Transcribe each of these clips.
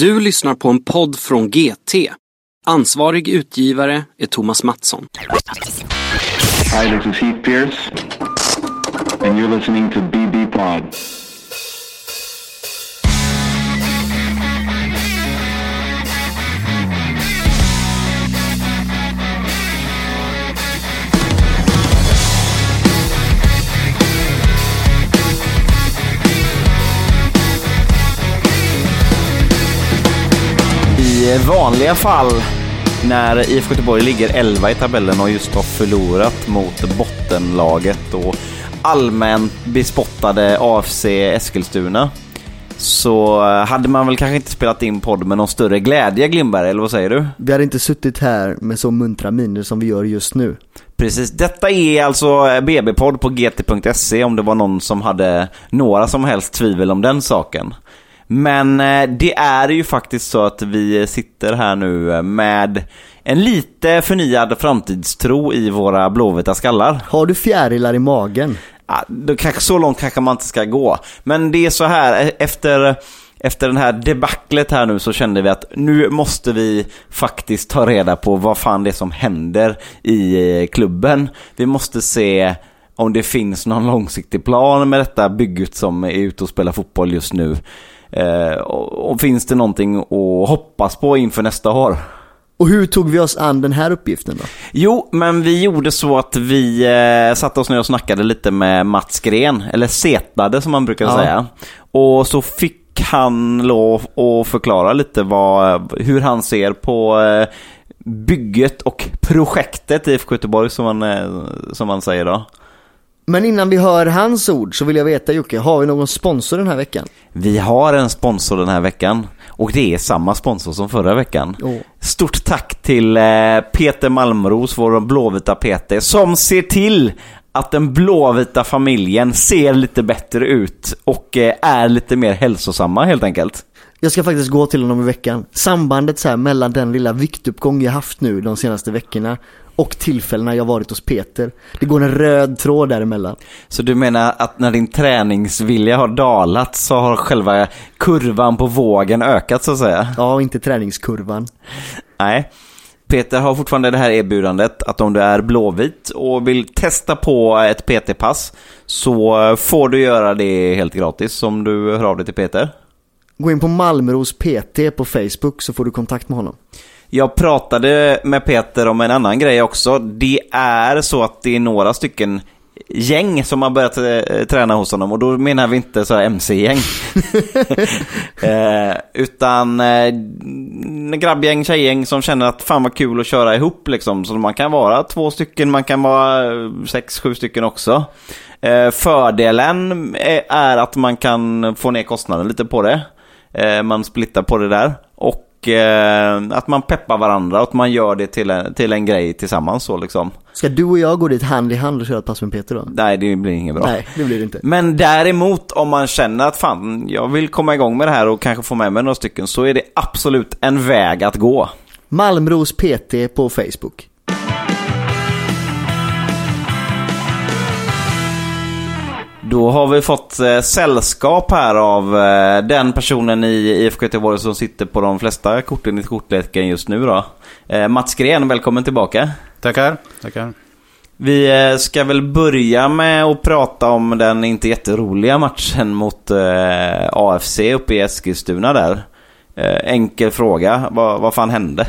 Du lyssnar på en podd från GT. Ansvarig utgivare är Thomas Mattsson. Hi, this is Heath Pierce, and you're listening to BB Pod. I vanliga fall när IFK Göteborg ligger 11 i tabellen och just har förlorat mot bottenlaget och allmänt bespottade AFC Eskilstuna så hade man väl kanske inte spelat in podd med någon större glädje Glimberg, eller vad säger du? Vi hade inte suttit här med så muntra miner som vi gör just nu. Precis, detta är alltså BB-podd på gt.se om det var någon som hade några som helst tvivel om den saken. Men eh, det är ju faktiskt så att vi sitter här nu med en lite förnyad framtidstro i våra blåvita skallar. Har du fjärilar i magen? Ja, så långt kanske man inte ska gå. Men det är så här, efter, efter den här debaclet här nu så kände vi att nu måste vi faktiskt ta reda på vad fan det är som händer i eh, klubben. Vi måste se om det finns någon långsiktig plan med detta bygget som är ute och spelar fotboll just nu. Eh, och, och finns det någonting att hoppas på inför nästa år? Och hur tog vi oss an den här uppgiften då? Jo, men vi gjorde så att vi eh, satte oss ner och snackade lite med Mats Gren, eller setade som man brukar Ja. säga. Och så fick han lov att förklara lite vad, hur han ser på eh, bygget och projektet IFK Göteborg som man, eh, som man säger då. Men innan vi hör hans ord så vill jag veta Jocke, har vi någon sponsor den här veckan? Vi har en sponsor den här veckan och det är samma sponsor som förra veckan. Åh. Stort tack till eh, Peter Malmros, vår blåvita Peter, som ser till att den blåvita familjen ser lite bättre ut och eh, är lite mer hälsosamma helt enkelt. Jag ska faktiskt gå till honom i veckan. Sambandet så här mellan den lilla viktuppgång jag haft nu de senaste veckorna och tillfällena jag varit hos Peter. Det går en röd tråd däremellan. Så du menar att när din träningsvilja har dalat så har själva kurvan på vågen ökat så att säga? Ja, inte träningskurvan. Nej. Peter har fortfarande det här erbjudandet att om du är blåvit och vill testa på ett PT-pass så får du göra det helt gratis om du hör av dig till Peter. Gå in på Malmros PT på Facebook så får du kontakt med honom. Jag pratade med Peter om en annan grej också. Det är så att det är några stycken gäng som har börjat eh, träna hos honom och då menar vi inte så här MC-gäng. eh, utan eh, grabbgäng, tjejgäng som känner att fan vad kul att köra ihop liksom. Så man kan vara två stycken, man kan vara eh, sex, sju stycken också. Eh, fördelen är- är att man kan få ner kostnaden lite på det. Eh, man splittar på det där. Och eh, att man peppar varandra och att man gör det till en, till en grej tillsammans så liksom. Ska du och jag gå dit hand i hand och köra ett pass med Peter då? Nej, det blir inget bra. Nej, det blir det inte. Men däremot om man känner att fan, jag vill komma igång med det här och kanske få med mig några stycken så är det absolut en väg att gå. Malmros PT på Facebook. Då har vi fått eh, sällskap här av eh, den personen i IFK Göteborg som sitter på de flesta korten i kortleken just nu då. Eh, Mats Gren, välkommen tillbaka. Tackar, tackar. Vi eh, ska väl börja med att prata om den inte jätteroliga matchen mot eh, AFC uppe i Eskilstuna där. Eh, enkel fråga, vad, vad fan hände?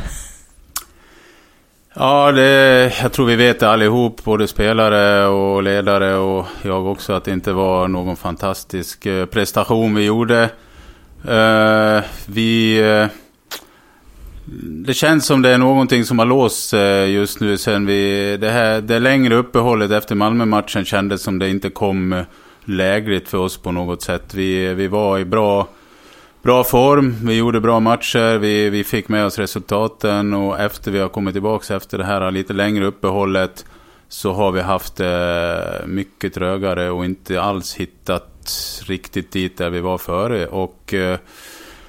Ja, det, jag tror vi vet det allihop, både spelare och ledare och jag också, att det inte var någon fantastisk eh, prestation vi gjorde. Eh, vi... Eh, det känns som det är någonting som har låst sig just nu sen vi... Det, här, det längre uppehållet efter Malmö-matchen kändes som det inte kom lägligt för oss på något sätt. Vi, vi var i bra bra form, vi gjorde bra matcher, vi, vi fick med oss resultaten och efter vi har kommit tillbaka efter det här lite längre uppehållet så har vi haft eh, mycket trögare och inte alls hittat riktigt dit där vi var före. Och eh,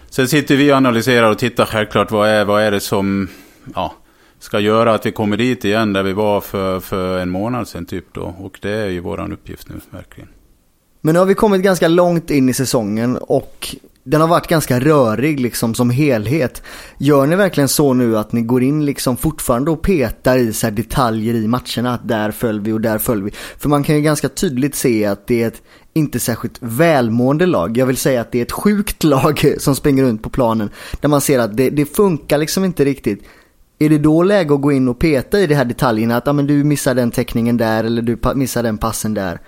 sen sitter vi och analyserar och tittar självklart vad är, vad är det som ja, ska göra att vi kommer dit igen där vi var för, för en månad sedan typ då. Och det är ju våran uppgift nu, verkligen. Men nu har vi kommit ganska långt in i säsongen och den har varit ganska rörig liksom som helhet. Gör ni verkligen så nu att ni går in liksom fortfarande och petar i så här detaljer i matcherna? Att där föll vi och där föll vi. För man kan ju ganska tydligt se att det är ett inte särskilt välmående lag. Jag vill säga att det är ett sjukt lag som springer runt på planen. Där man ser att det, det funkar liksom inte riktigt. Är det då läge att gå in och peta i de här detaljerna? Att ah, men du missar den teckningen där eller du missar den passen där.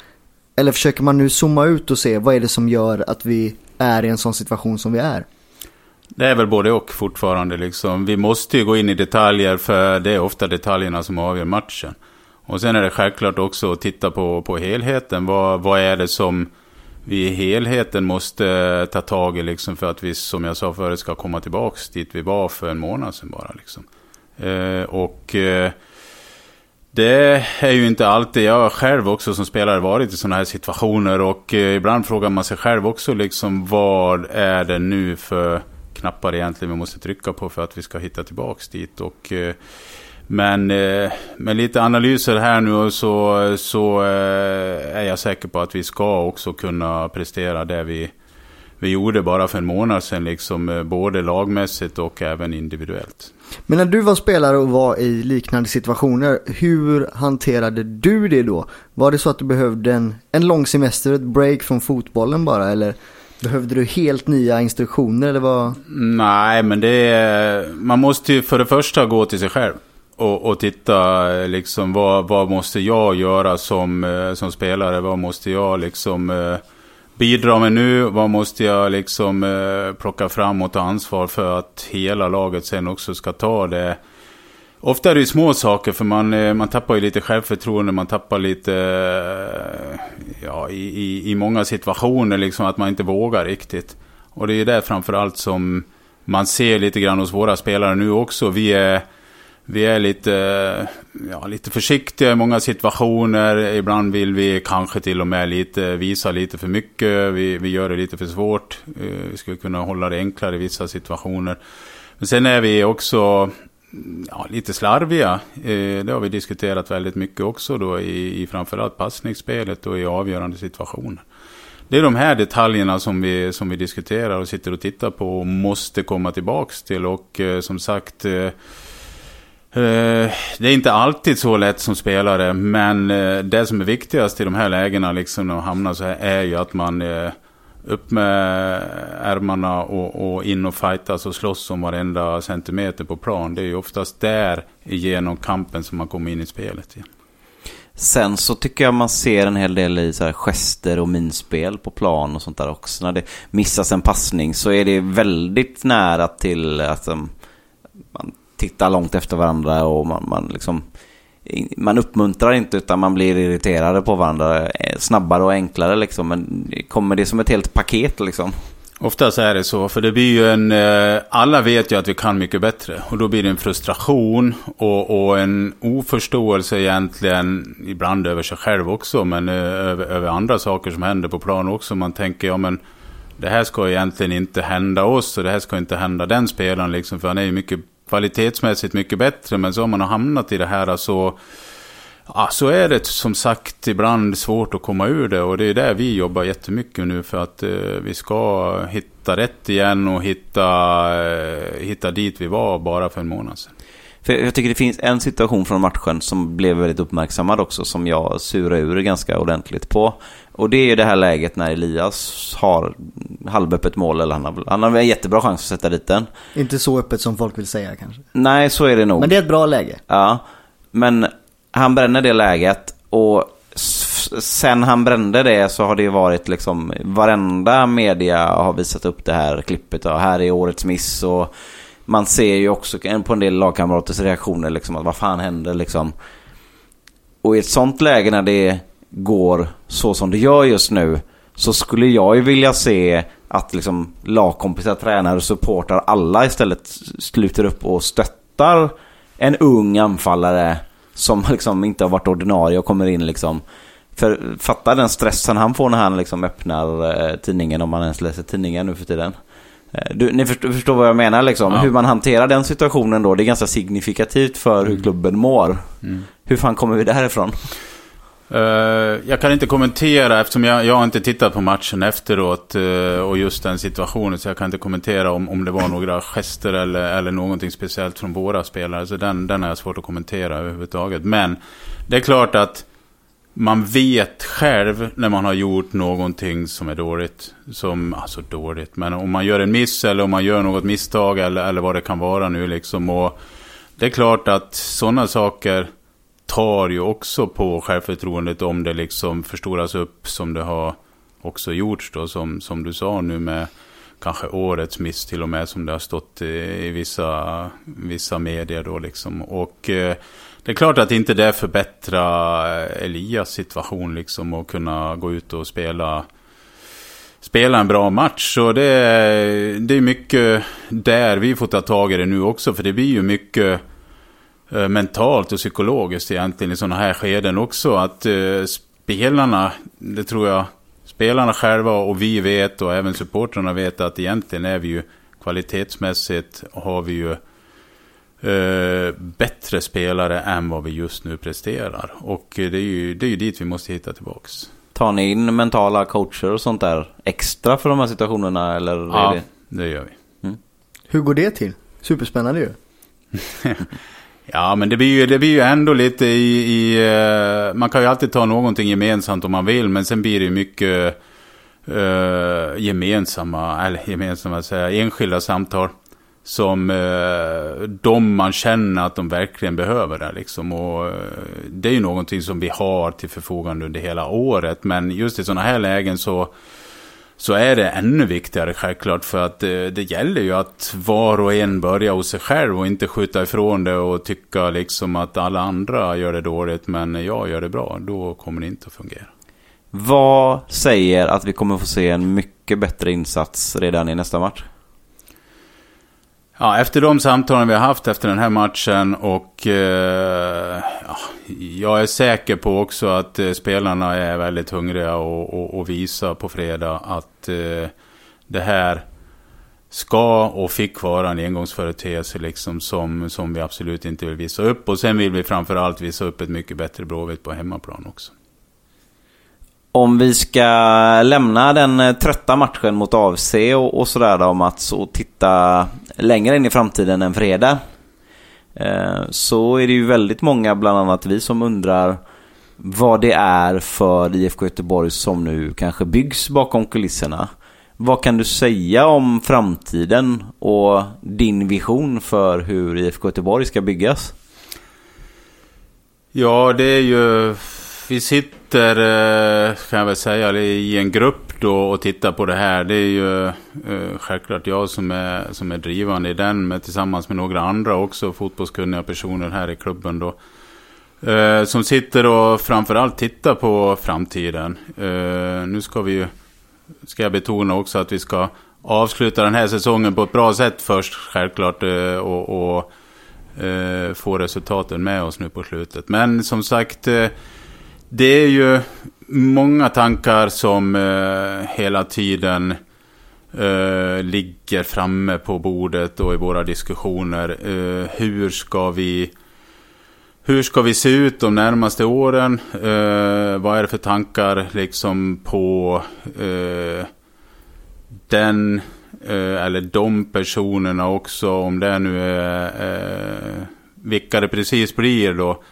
Eller försöker man nu zooma ut och se vad är det som gör att vi är i en sån situation som vi är? Det är väl både och fortfarande. Liksom. Vi måste ju gå in i detaljer för det är ofta detaljerna som avgör matchen. Och sen är det självklart också att titta på, på helheten. Vad, vad är det som vi i helheten måste eh, ta tag i liksom för att vi, som jag sa förut, ska komma tillbaka dit vi var för en månad sedan bara. Liksom. Eh, och eh, det är ju inte alltid, jag har själv också som spelare varit i sådana här situationer och eh, ibland frågar man sig själv också liksom vad är det nu för knappar egentligen vi måste trycka på för att vi ska hitta tillbaks dit. Och, eh, men eh, med lite analyser här nu så, så är jag säker på att vi ska också kunna prestera det vi, vi gjorde bara för en månad sedan, liksom, både lagmässigt och även individuellt. Men när du var spelare och var i liknande situationer, hur hanterade du det då? Var det så att du behövde en, en lång semester, ett break från fotbollen bara, eller behövde du helt nya instruktioner, eller vad? Nej, men det är, man måste ju för det första gå till sig själv. Och, och titta liksom vad, vad måste jag göra som, eh, som spelare? Vad måste jag liksom eh, bidra med nu? Vad måste jag liksom eh, plocka fram och ta ansvar för att hela laget sen också ska ta det? Ofta är det ju små saker för man, eh, man tappar ju lite självförtroende, man tappar lite, eh, ja i, i, i många situationer liksom att man inte vågar riktigt. Och det är ju det framförallt som man ser lite grann hos våra spelare nu också. Vi är vi är lite, ja, lite försiktiga i många situationer. Ibland vill vi kanske till och med lite, visa lite för mycket. Vi, vi gör det lite för svårt. Eh, vi skulle kunna hålla det enklare i vissa situationer. Men sen är vi också ja, lite slarviga. Eh, det har vi diskuterat väldigt mycket också då i, i framförallt passningsspelet och i avgörande situationer. Det är de här detaljerna som vi, som vi diskuterar och sitter och tittar på och måste komma tillbaks till. Och eh, som sagt Eh, det är inte alltid så lätt som spelare, men eh, det som är viktigast i de här lägena, liksom när man hamnar så här, är ju att man eh, upp med ärmarna och, och in och fightas och slåss om varenda centimeter på plan. Det är ju oftast där genom kampen som man kommer in i spelet igen. Sen så tycker jag man ser en hel del i så här gester och minspel på plan och sånt där också. När det missas en passning så är det väldigt nära till att um, man tittar långt efter varandra och man, man liksom man uppmuntrar inte utan man blir irriterade på varandra eh, snabbare och enklare liksom. Men kommer det som ett helt paket liksom? Oftast är det så, för det blir ju en... Eh, alla vet ju att vi kan mycket bättre. Och då blir det en frustration och, och en oförståelse egentligen, ibland över sig själv också, men eh, över, över, andra saker som händer på plan också. Man tänker, ja men det här ska egentligen inte hända oss och det här ska inte hända den spelaren liksom, för han är ju mycket kvalitetsmässigt mycket bättre. Men så har man hamnat i det här så, ja, så är det som sagt ibland svårt att komma ur det. Och det är där vi jobbar jättemycket nu för att eh, vi ska hitta rätt igen och hitta, eh, hitta dit vi var bara för en månad sedan. För jag tycker det finns en situation från matchen som blev väldigt uppmärksammad också som jag surade ur ganska ordentligt på. Och det är ju det här läget när Elias har halvöppet mål eller han har, han har en jättebra chans att sätta dit den. Inte så öppet som folk vill säga kanske. Nej, så är det nog. Men det är ett bra läge. Ja, men han bränner det läget och sen han brände det så har det ju varit liksom varenda media har visat upp det här klippet och här är årets miss och man ser ju också på en del lagkamraters reaktioner liksom att vad fan händer liksom. Och i ett sånt läge när det går så som det gör just nu så skulle jag ju vilja se att liksom lagkompisar, tränare och supportrar alla istället sluter upp och stöttar en ung anfallare som liksom inte har varit ordinarie och kommer in liksom. För fatta den stressen han får när han liksom öppnar eh, tidningen om man ens läser tidningen nu för tiden. Eh, du, ni förstår, förstår, vad jag menar liksom. Ja. Hur man hanterar den situationen då. Det är ganska signifikativt för hur mm. klubben mår. Mm. Hur fan kommer vi därifrån? Eh, jag kan inte kommentera eftersom jag, jag har inte tittat på matchen efteråt eh, och just den situationen. Så jag kan inte kommentera om, om det var några gester eller, eller någonting speciellt från våra spelare. Så den, den har jag svårt att kommentera överhuvudtaget. Men det är klart att man vet själv när man har gjort någonting som är dåligt. Som, alltså dåligt, men om man gör en miss eller om man gör något misstag eller, eller vad det kan vara nu liksom. Och det är klart att sådana saker tar ju också på självförtroendet om det liksom förstoras upp som det har också gjorts då. Som, som du sa nu med kanske årets miss till och med som det har stått i, i vissa, vissa medier då liksom. Och eh, det är klart att inte det förbättrar eh, Elias situation liksom och kunna gå ut och spela spela en bra match. Så det, det är mycket där vi får ta tag i det nu också. För det blir ju mycket mentalt och psykologiskt egentligen i sådana här skeden också. Att eh, spelarna, det tror jag, spelarna själva och vi vet och även supportrarna vet att egentligen är vi ju kvalitetsmässigt har vi ju eh, bättre spelare än vad vi just nu presterar. Och det är ju, det är ju dit vi måste hitta tillbaks. Tar ni in mentala coacher och sånt där extra för de här situationerna? Eller ja, det... det gör vi. Mm. Hur går det till? Superspännande ju. ja, men det blir ju, det blir ju ändå lite i, i... Uh, man kan ju alltid ta någonting gemensamt om man vill, men sen blir det ju mycket uh, gemensamma, eller gemensamma, säga, enskilda samtal som uh, de man känner att de verkligen behöver det. Liksom. Och, det är ju någonting som vi har till förfogande under hela året. Men just i sådana här lägen så, så är det ännu viktigare självklart. För att eh, det gäller ju att var och en börjar hos sig själv och inte skjuta ifrån det och tycka liksom att alla andra gör det dåligt men jag gör det bra. Då kommer det inte att fungera. Vad säger att vi kommer få se en mycket bättre insats redan i nästa match? Ja, efter de samtalen vi har haft efter den här matchen och eh, ja, jag är säker på också att eh, spelarna är väldigt hungriga och, och, och visa på fredag att eh, det här ska och fick vara en engångsföreteelse liksom som, som vi absolut inte vill visa upp. Och sen vill vi framförallt visa upp ett mycket bättre Blåvitt på hemmaplan också. Om vi ska lämna den eh, trötta matchen mot AFC och, och sådär då Mats och titta längre in i framtiden än fredag. Eh, så är det ju väldigt många, bland annat vi, som undrar vad det är för IFK Göteborg som nu kanske byggs bakom kulisserna. Vad kan du säga om framtiden och din vision för hur IFK Göteborg ska byggas? Ja, det är ju vi sitter, eh, kan jag väl säga, i en grupp då och tittar på det här. Det är ju eh, självklart jag som är, som är drivande i den, men tillsammans med några andra också fotbollskunniga personer här i klubben då. Eh, som sitter och framförallt tittar på framtiden. Nu ska vi ju, ska jag betona också att vi ska avsluta den här säsongen på ett bra sätt först, självklart. Och, och få resultaten med oss nu på slutet. Men som sagt det är ju många tankar som eh, hela tiden eh, ligger framme på bordet och i våra diskussioner. Eh, hur ska vi hur ska vi se ut de närmaste åren? Eh, vad är det för tankar liksom på eh, den eh, eller de personerna också, om det nu är eh, vilka det precis blir då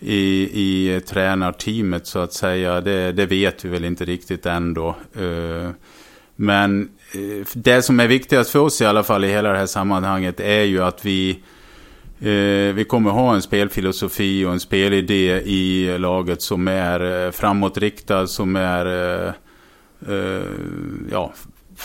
i, i tränarteamet så att säga. Det, det vet vi väl inte riktigt ändå. Eh, men eh, det som är viktigast för oss i alla fall i hela det här sammanhanget är ju att vi eh, vi kommer ha en spelfilosofi och en spelidé i laget som är framåtriktad, som är ja,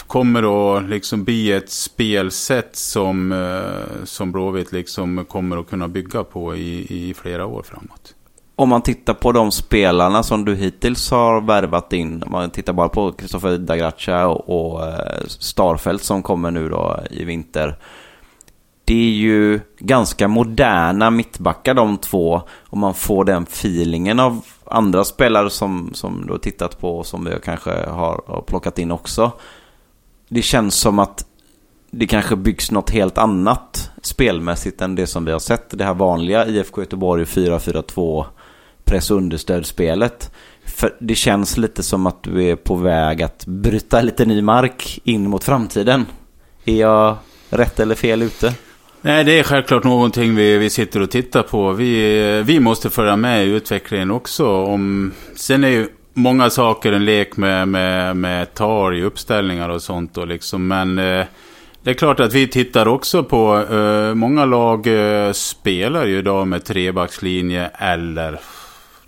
kommer att liksom bli ett spelsätt som, eh, som Blåvitt liksom kommer att kunna bygga på i, i flera år framåt. Om man tittar på de spelarna som du hittills har värvat in, om man tittar bara på Kristoffer Dagracha och, och eh, Starfelt som kommer nu då i vinter. Det är ju ganska moderna mittbackar de två och man får den feelingen av andra spelare som, som du har tittat på och som vi kanske har, har plockat in också det känns som att det kanske byggs något helt annat spelmässigt än det som vi har sett. Det här vanliga IFK Göteborg 4-4-2 press och understödsspelet. För det känns lite som att du är på väg att bryta lite ny mark in mot framtiden. Är jag rätt eller fel ute? Nej, det är självklart någonting vi, vi sitter och tittar på. Vi, vi måste följa med i utvecklingen också. Om, sen är ju många saker en lek med, med, med tal i uppställningar och sånt. Och liksom, men eh, det är klart att vi tittar också på, eh, många lag eh, spelar ju idag med trebackslinje eller,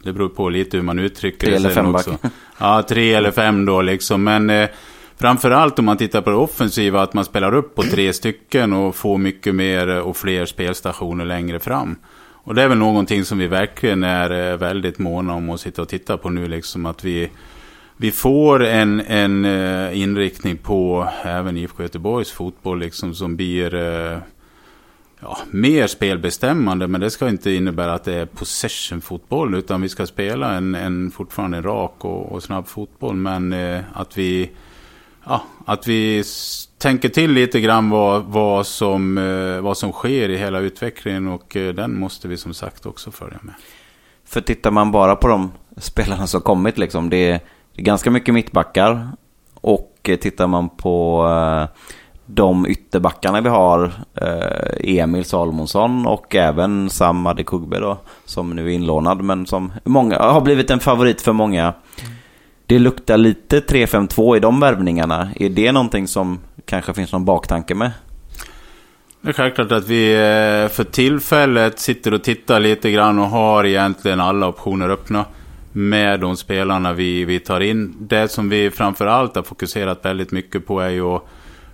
det beror på lite hur man uttrycker Tre det eller sen femback. också. Ja, tre eller fem då liksom. Men eh, framförallt om man tittar på det offensiva, att man spelar upp på tre stycken och får mycket mer och fler spelstationer längre fram. Och det är väl någonting som vi verkligen är eh, väldigt måna om att sitta och titta på nu, liksom att vi vi får en, en eh, inriktning på även IFK Göteborgs fotboll liksom som blir eh, ja, mer spelbestämmande. Men det ska inte innebära att det är possession-fotboll. Utan vi ska spela en, en fortfarande en rak och, och snabb fotboll. Men att vi, ja, att vi tänker till lite grann vad, vad, som, eh, vad som sker i hela utvecklingen. Och eh, den måste vi som sagt också följa med. För tittar man bara på de spelarna som kommit liksom, det är, ganska mycket mittbackar. Och eh, tittar man på de ytterbackarna vi har, Emil Salomonsson och även Sam Adekugbe då, som nu är inlånad, men som många, har blivit en favorit för många. Det luktar lite 3-5-2 i de värvningarna. Är det någonting som kanske finns någon baktanke med? Det är självklart att vi eh, för tillfället sitter och tittar lite grann och har egentligen alla optioner öppna med de spelarna vi, vi tar in. Det som vi framförallt har fokuserat väldigt mycket på är ju att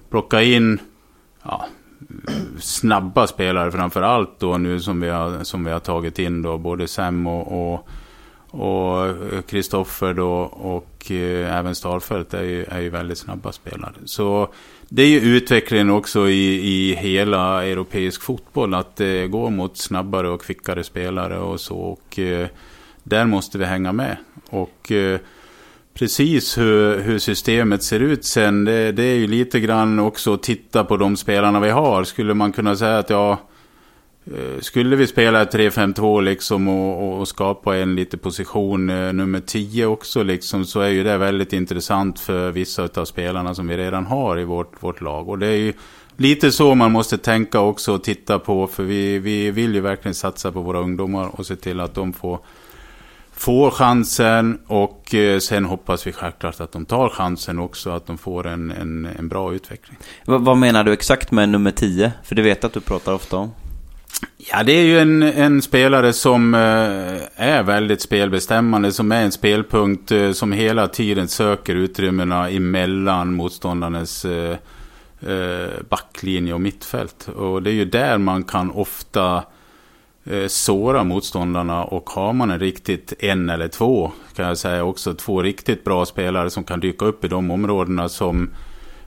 plocka in ja, snabba spelare framförallt. då nu som vi har, som vi har tagit in då både Sam och, och och eh, Kristoffer då och eh, även Starfelt är ju, är ju väldigt snabba spelare. Så det är ju utvecklingen också i, i hela europeisk fotboll. Att det går mot snabbare och kvickare spelare och så. Och eh, där måste vi hänga med. Och precis hur, hur systemet ser ut sen, det, det är ju lite grann också att titta på de spelarna vi har. Skulle man kunna säga att ja, Eh, skulle vi spela 3-5-2 liksom och, och, skapa en lite position eh, nummer 10 också liksom så är ju det väldigt intressant för vissa av spelarna som vi redan har i vårt, vårt lag. Och det är ju lite så man måste tänka också och titta på för vi, vi vill ju verkligen satsa på våra ungdomar och se till att de får får chansen och eh, sen hoppas vi självklart att de tar chansen också, att de får en, en, en bra utveckling. V- vad menar du exakt med nummer 10? För det vet jag att du pratar ofta om. Ja, det är ju en, en spelare som eh, är väldigt spelbestämmande, som är en spelpunkt eh, som hela tiden söker utrymmena emellan motståndarnas eh, backlinje och mittfält. Och det är ju där man kan ofta såra motståndarna och har man en riktigt en eller två, kan jag säga också, två riktigt bra spelare som kan dyka upp i de områdena som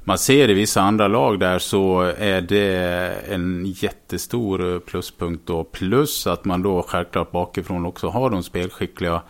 man ser i vissa andra lag där så är det en jättestor pluspunkt då. Plus att man då självklart bakifrån också har de spelskickliga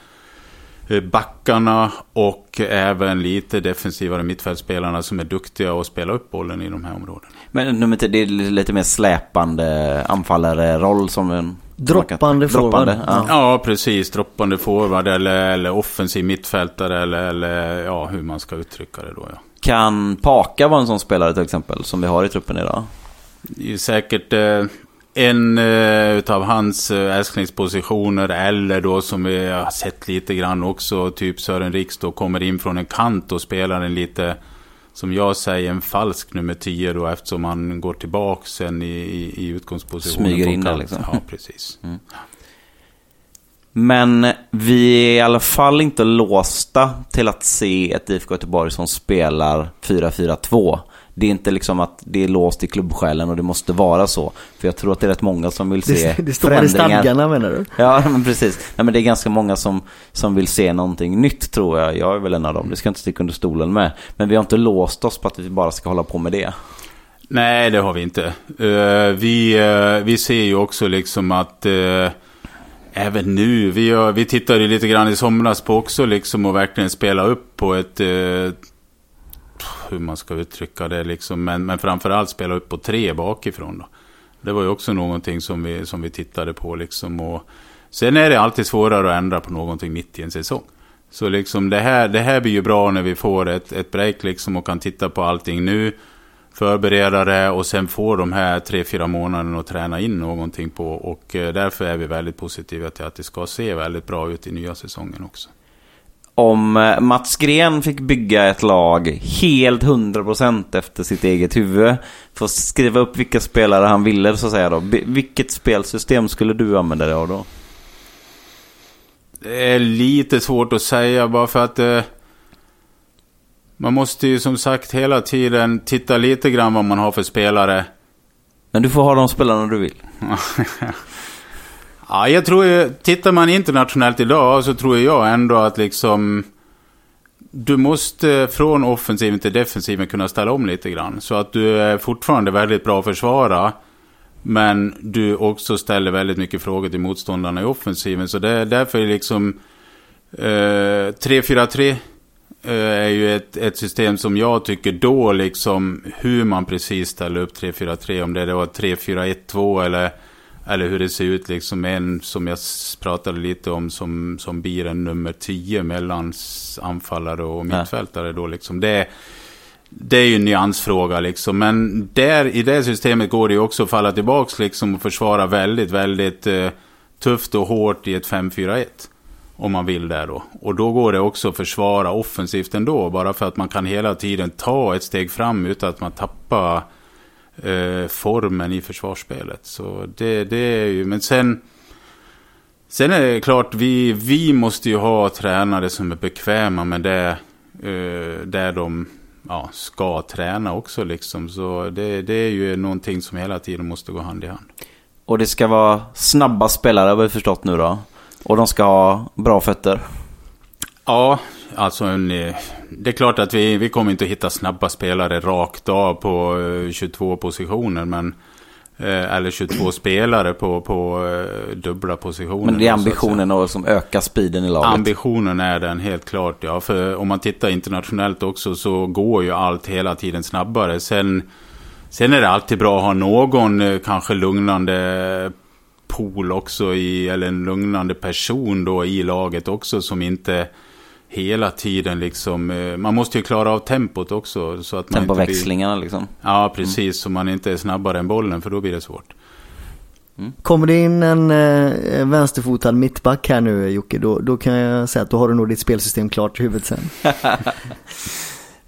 eh, backarna och även lite defensivare mittfältsspelarna som är duktiga att spela upp bollen i de här områdena. Men nummer 10, det är lite mer släpande anfallare-roll som en... Droppande forward. Droppande, ja. Ja, precis. Droppande forward eller, eller offensiv mittfältare eller, eller ja, hur man ska uttrycka det då. Ja. Kan Paka vara en sån spelare till exempel, som vi har i truppen idag? Det är ju säkert eh, en eh, utav hans eh, älsklingspositioner eller då som vi har sett lite grann också, typ Sören Riks då kommer in från en kant och spelar en lite, som jag säger, en falsk nummer 10 då eftersom han går tillbaka sen i, i, i utgångspositionen. Smyger in där liksom. Ja, precis. Men vi är i alla fall inte låsta till att se ett IFK Göteborg som spelar 4-4-2. Det är inte liksom att det är låst i klubbsjälen och det måste vara så. För jag tror att det är rätt många som vill se Det, det står i stadgarna menar du? Ja, men precis. Nej, men det är ganska många som, som vill se någonting nytt tror jag. Jag är väl en av dem. Det ska jag inte sticka under stolen med. Men vi har inte låst oss på att vi bara ska hålla på med det. Nej, det har vi inte. Eh, vi, eh, vi ser ju också liksom att eh, även nu, vi, gör, vi tittade lite grann i somras på också liksom och verkligen spela upp på ett, eh, hur man ska uttrycka det liksom, men, men framförallt spela upp på tre bakifrån då. Det var ju också någonting som vi, som vi tittade på liksom och Sen är det alltid svårare att ändra på någonting mitt i en säsong. Så liksom det här, det här blir ju bra när vi får ett, ett break liksom och kan titta på allting nu. Förbereda det och sen få de här tre, fyra månaderna att träna in någonting på. Och eh, därför är vi väldigt positiva till att det ska se väldigt bra ut i nya säsongen också. Om eh, Mats Gren fick bygga ett lag helt 100% efter sitt eget huvud. För att skriva upp vilka spelare han ville så att säga då. Vilket spelsystem skulle du använda dig av då? Det är lite svårt att säga bara för att eh, man måste ju som sagt hela tiden titta lite grann vad man har för spelare. Men du får ha de spelarna du vill. Ja, jag tror ju, tittar man internationellt idag så tror jag ändå att liksom du måste från offensiven till defensiven kunna ställa om lite grann. Så att du är fortfarande väldigt bra att försvara. Men du också ställer väldigt mycket frågor till motståndarna i offensiven. Så det är därför är liksom eh, 3-4-3 eh, är ju ett, ett system som jag tycker då liksom hur man precis ställer upp 3-4-3. Om det var 3-4-1-2 eller, eller hur det ser ut liksom. En som jag pratade lite om som, som blir en nummer 10 mellan anfallare och mittfältare då liksom. Det, det är ju en nyansfråga liksom. Men där, i det systemet går det ju också att falla tillbaks liksom och försvara väldigt, väldigt eh, tufft och hårt i ett 5-4-1. Om man vill det då. Och då går det också att försvara offensivt ändå. Bara för att man kan hela tiden ta ett steg fram utan att man tappar eh, formen i försvarsspelet. Så det, det är ju, men sen... Sen är det klart, vi, vi måste ju ha tränare som är bekväma med det. Eh, där de ja, ska träna också liksom. Så det, det är ju någonting som hela tiden måste gå hand i hand. Och det ska vara snabba spelare har vi förstått nu då. Och de ska ha bra fötter. Ja, alltså en, eh, det är klart att vi, vi kommer inte att hitta snabba spelare rakt av på eh, 22 positioner. Men, eh, eller 22 spelare på, på eh, dubbla positioner. Men det är ambitionen att liksom öka speeden i laget. Ambitionen är den helt klart, ja. För om man tittar internationellt också så går ju allt hela tiden snabbare. Sen, sen är det alltid bra att ha någon eh, kanske lugnande pool också i, eller en lugnande person då i laget också som inte hela tiden liksom, eh, man måste ju klara av tempot också. Så att man inte blir, Tempoväxlingarna liksom. Ja, precis. Så man inte är snabbare än bollen för då blir det svårt. Kommer det in en eh, vänsterfotad mittback här nu Jocke, då, då kan jag säga att då har du nog ditt spelsystem klart i huvudet sen.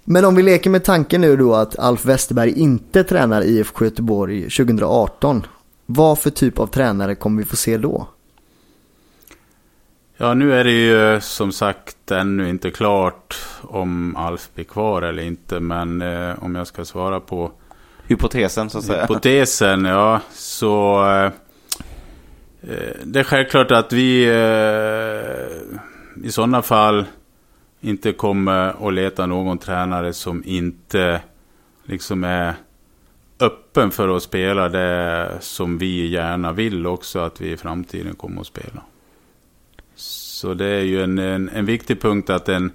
Men om vi leker med tanken nu då att Alf Westerberg inte tränar IFK Göteborg 2018. Vad för typ av tränare kommer vi få se då? Ja, nu är det ju som sagt ännu inte klart om Alf blir kvar eller inte. Men eh, om jag ska svara på Hypotesen så att säga. hypotesen, ja, så... Eh, eh, det är självklart att vi eh, i sådana fall inte kommer att leta någon tränare som inte liksom är öppen för att spela det som vi gärna vill också att vi i framtiden kommer att spela. Så det är ju en, en, en viktig punkt att en,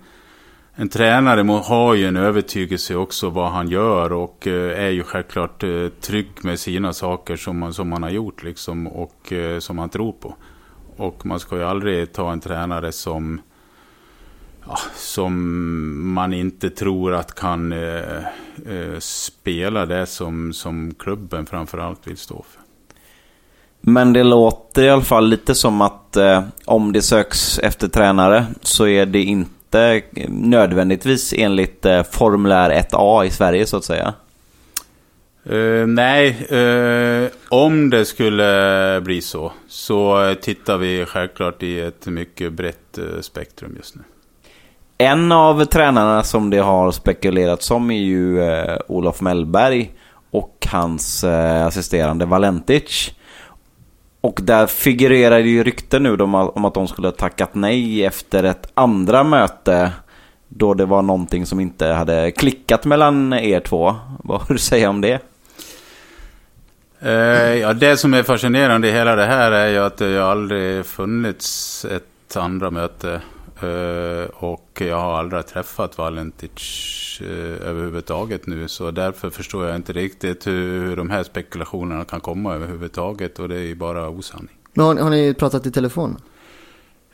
en tränare må, har ju en övertygelse också vad han gör och eh, är ju självklart eh, trygg med sina saker som man, som man har gjort liksom och eh, som man tror på. Och man ska ju aldrig ta en tränare som, ja, som man inte tror att kan eh, eh, spela det som, som klubben framförallt vill stå för. Men det låter i alla fall lite som att eh, om det söks efter tränare så är det inte nödvändigtvis enligt eh, formulär 1A i Sverige så att säga. Eh, nej, eh, om det skulle bli så så eh, tittar vi självklart i ett mycket brett eh, spektrum just nu. En av tränarna som det har spekulerats om är ju eh, Olof Mellberg och hans eh, assisterande Valentic. Och där figurerar ju rykten nu om, om att de skulle ha tackat nej efter ett andra möte då det var någonting som inte hade klickat mellan er två. Vad har du att säga om det? Eh, ja, det som är fascinerande i hela det här är ju att det har aldrig funnits ett andra möte. Eh, och jag har aldrig träffat Valentic eh, överhuvudtaget nu. Så därför förstår jag inte riktigt hur, de här spekulationerna kan komma överhuvudtaget. Och det är ju bara osanning. Men har, har ni pratat i telefon?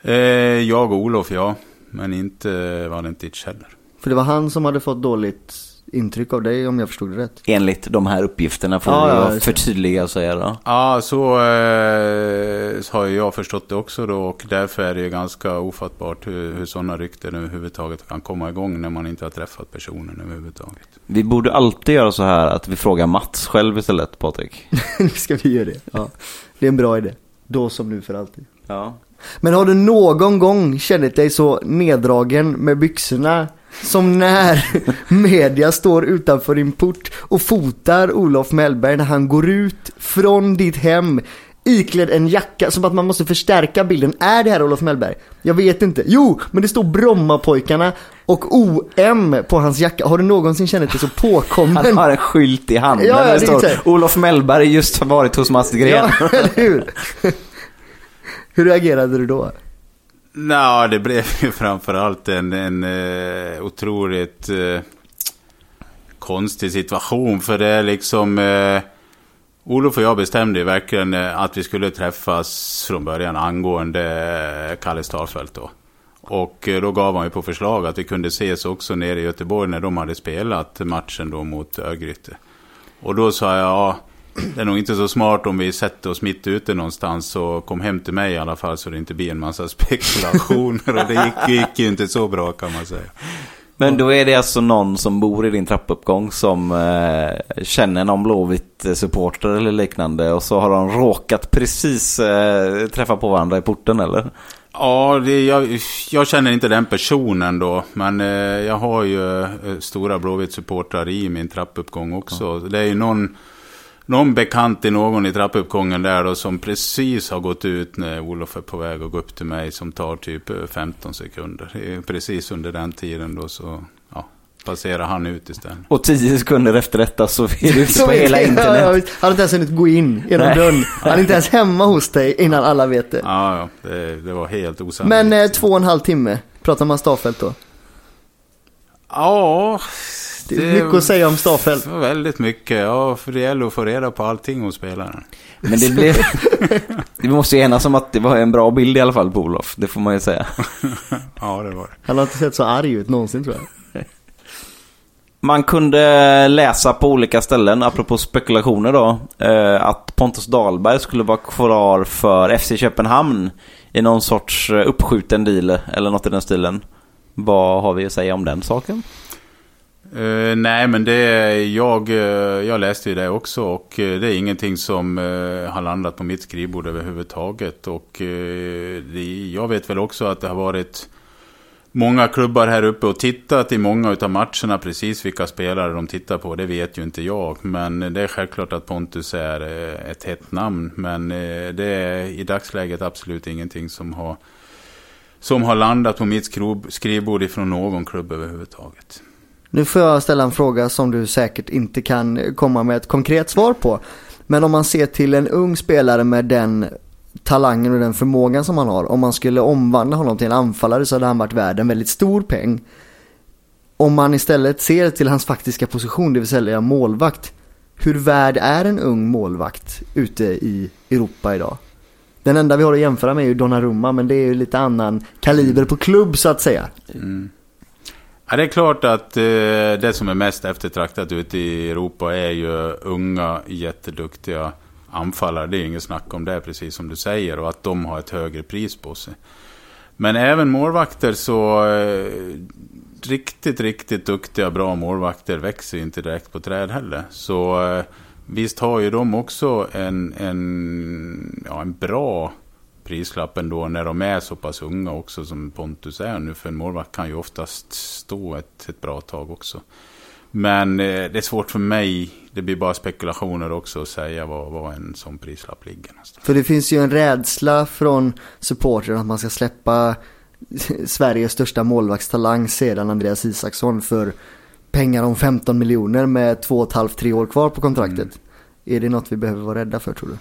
Eh, jag och Olof, ja. Men inte Valentic heller. För det var han som hade fått dåligt intryck av dig om jag förstod det rätt. Enligt de här uppgifterna får Ja, vi ja, förtydliga och säga då. Ja, så eh, har jag förstått det också då. Och därför är det ju ganska ofattbart hur, hur sådana rykten överhuvudtaget kan komma igång när man inte har träffat personen överhuvudtaget. Vi borde alltid göra så här att vi frågar Mats själv istället, Patrik. nu ska vi göra det. Ja. Det är en bra idé. Då som nu för alltid. Ja. Men har du någon gång känt dig så neddragen med byxorna som när media står utanför din port och fotar Olof Mellberg när han går ut från ditt hem iklädd en jacka, som att man måste förstärka bilden. Är det här Olof Mellberg? Jag vet inte. Jo, men det står Brommapojkarna och OM på hans jacka. Har du någonsin känt dig så påkommen? Han har en skylt i handen Ja, ja, det står. Olof Mellberg just har varit hos Mats Gren. Ja, eller hur? Hur reagerade du då? Nej, det blev ju framförallt en, en eh, otroligt eh, konstig situation. För det är liksom... Eh, Olof och jag bestämde ju verkligen eh, att vi skulle träffas från början angående eh, Kalle Starfelt då. Och eh, då gav han ju på förslag att vi kunde ses också nere i Göteborg när de hade spelat matchen då mot Örgryte. Och då sa jag, ja, det är nog inte så smart om vi sätter oss mitt ute någonstans och kom hem till mig i alla fall så det inte blir en massa spekulationer. Och det gick, gick ju inte så bra kan man säga. Men då är det alltså någon som bor i din trappuppgång som eh, känner någon Blåvitt-supporter eller liknande och så har de råkat precis eh, träffa på varandra i porten eller? Ja, det, jag, jag känner inte den personen då. Men eh, jag har ju eh, stora Blåvitt-supportrar i min trappuppgång också. Det är ju någon, någon bekant i någon i trappuppgången där då som precis har gått ut när Olof är på väg att gå upp till mig. Som tar typ eh, 15 sekunder. Det är Precis under den tiden då så ja, passerar han ut istället. Och tio sekunder efter detta så är du ute på hela internet. han har inte ens hunnit gå in genom dörren. Han är inte ens hemma hos dig innan alla vet det. Ja, ja det, det var helt osannolikt. Men eh, två och en halv timme, pratar man Stafelt då? Ja, Det är mycket att säga om var väldigt mycket. Ja, för det gäller att få reda på allting hos spelaren. Men det blev... Vi måste ju enas om att det var en bra bild i alla fall på Olof. Det får man ju säga. Ja, det var det. Han har inte sett så arg ut någonsin tror jag. Man kunde läsa på olika ställen, apropå spekulationer då, eh, att Pontus Dahlberg skulle vara kvar för FC Köpenhamn i någon sorts eh, uppskjuten deal eller något i den stilen. Vad har vi att säga om den saken? Uh, nej, men det jag, eh, jag läste ju det också och eh, det är ingenting som uh, har landat på mitt skrivbord överhuvudtaget. Och uh, det, jag vet väl också att det har varit många klubbar här uppe och tittat i många av matcherna. Precis vilka spelare de tittar på, det vet ju inte jag. Men det är självklart att Pontus är ett hett namn. Men det är i dagsläget absolut ingenting som har, som har landat på mitt skrivbord ifrån någon klubb överhuvudtaget. Nu får jag ställa en fråga som du säkert inte kan komma med ett konkret svar på. Men om man ser till en ung spelare med den talangen och den förmågan som han har. Om man skulle omvandla honom till en anfallare så hade han varit värd en väldigt stor peng. Om man istället ser till hans faktiska position, det vill säga målvakt. Hur värd är en ung målvakt ute i Europa idag? Den enda vi har att jämföra med är ju Donnarumma, men det är ju lite annan kaliber på klubb så att säga. Mm. Ja, det är klart att eh, det som är mest eftertraktat ute i Europa är ju unga, jätteduktiga anfallare. Det är inget snack om det, precis som du säger. Och att de har ett högre pris på sig. Men även målvakter så... Eh, riktigt, riktigt duktiga, bra målvakter växer ju inte direkt på träd heller. Så eh, visst har ju de också en, en, ja, en bra prislapp ändå när de är så pass unga också som Pontus är nu. För en målvakt kan ju oftast stå ett, ett bra tag också. Men eh, det är svårt för mig, det blir bara spekulationer också att säga vad, vad en sån prislapp ligger någonstans. För det finns ju en rädsla från supportern att man ska släppa Sveriges största målvaktstalang sedan Andreas Isaksson för pengar om 15 miljoner med två och ett halvt, tre år kvar på kontraktet. Är det något vi behöver vara rädda för tror du?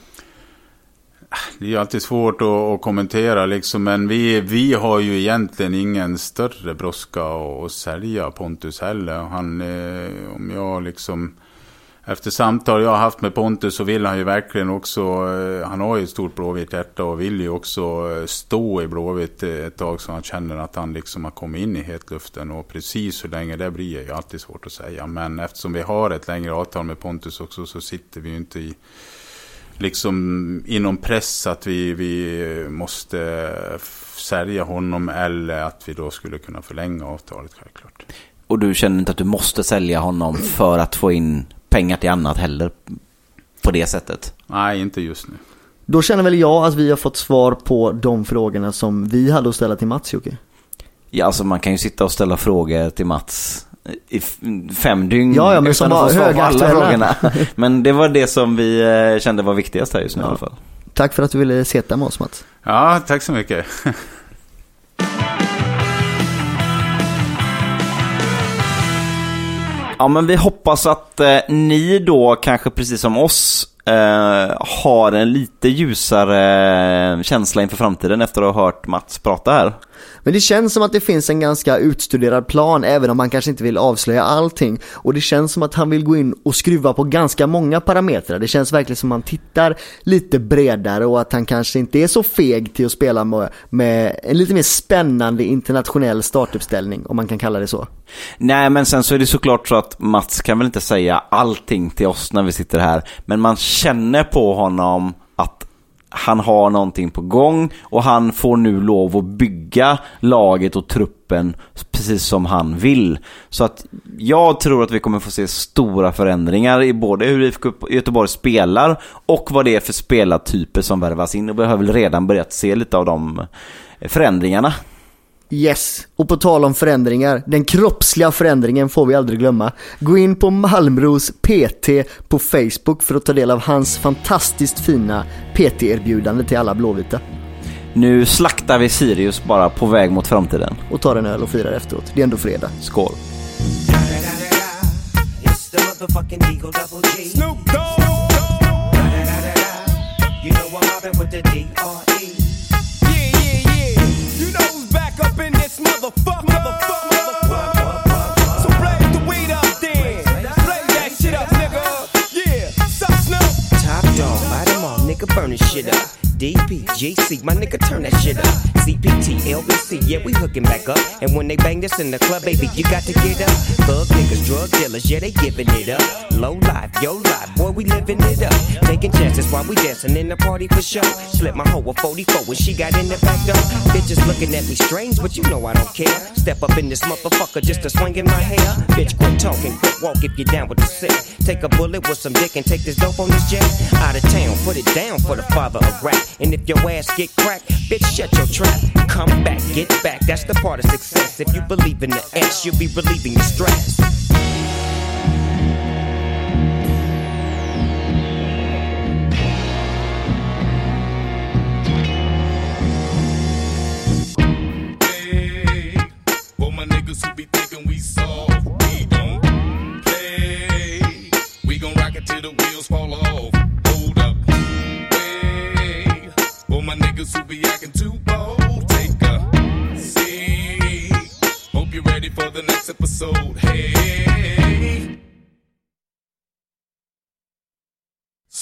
Det är ju alltid svårt att, att kommentera liksom, men vi, vi har ju egentligen ingen större brådska att, att sälja Pontus heller. Han, eh, om jag liksom efter samtal jag har haft med Pontus så vill han ju verkligen också, eh, han har ju ett stort Blåvitt hjärta och vill ju också eh, stå i Blåvitt ett tag så han känner att han liksom har kommit in i hetluften. Och precis hur länge det blir är ju alltid svårt att säga. Men eftersom vi har ett längre avtal med Pontus också så sitter vi ju inte i liksom inom press att vi, vi måste sälja honom eller att vi då skulle kunna förlänga avtalet självklart. Och du känner inte att du måste sälja honom för att få in pengar till annat heller på det sättet? Nej, inte just nu. Då känner väl jag att vi har fått svar på de frågorna som vi hade att ställa till Mats Jocke. Ja, alltså man kan ju sitta och ställa frågor till Mats i fem dygn ja, ja, men utan att få svar på alla frågorna. Men det var det som vi eh, kände var viktigast här just nu i alla fall. Tack för att du ville sitta med oss Mats. Ja, tack så mycket. Ja, men vi hoppas att eh, ni då kanske precis som oss eh, har en lite ljusare känsla inför framtiden efter att ha hört Mats prata här. Men det känns som att det finns en ganska utstuderad plan även om han kanske inte vill avslöja allting. Och det känns som att han vill gå in och skruva på ganska många parametrar. Det känns verkligen som att han tittar lite bredare och att han kanske inte är så feg till att spela med, med en lite mer spännande internationell startuppställning om man kan kalla det så. Nej, men sen så är det såklart så att Mats kan väl inte säga allting till oss när vi sitter här. Men man känner på honom att han har någonting på gång och han får nu lov att bygga laget och truppen precis som han vill. Så att jag tror att vi kommer få se stora förändringar i både hur IFK Göteborg spelar och vad det är för spelartyper som värvas in och vi har väl redan börjat se lite av de förändringarna. Yes, och på tal om förändringar, den kroppsliga förändringen får vi aldrig glömma. Gå in på Malmros PT på Facebook för att ta del av hans fantastiskt fina PT-erbjudande till alla blåvita. Nu slaktar vi Sirius bara på väg mot framtiden. Och tar en öl och firar efteråt. Det är ändå fredag. Skål! Snoop Dogg. You know I'm mobbing with the D.R.E. motherfucker. Motherfucker. So blaze the weed up then. Blaze that shit up, nigga. Yeah. Top dog, bite them nigga, burn this shit up. DP, GC, my nigga, turn that shit up. CPT, LBC, yeah, we hooking back up. And when they bang this in the club, baby, you got to get up. Thug niggas, drug dealers, yeah, they giving it up. Low life, yo life, boy, we living it up. Taking chances while we dancing in the party for show. Slip my hoe a 44 when she got in the back door. Bitches looking at me strange, but you know I don't care. Step up in this motherfucker just to swing in my hair. Bitch, quit talking, quit walk if you're down with the sick. Take a bullet with some dick and take this dope on this jet. Out of town, put it down for the father of rap. And if your ass get cracked, bitch, shut your trap. Come back, get back, that's the part of success. If you believe in the ass, you'll be relieving your stress.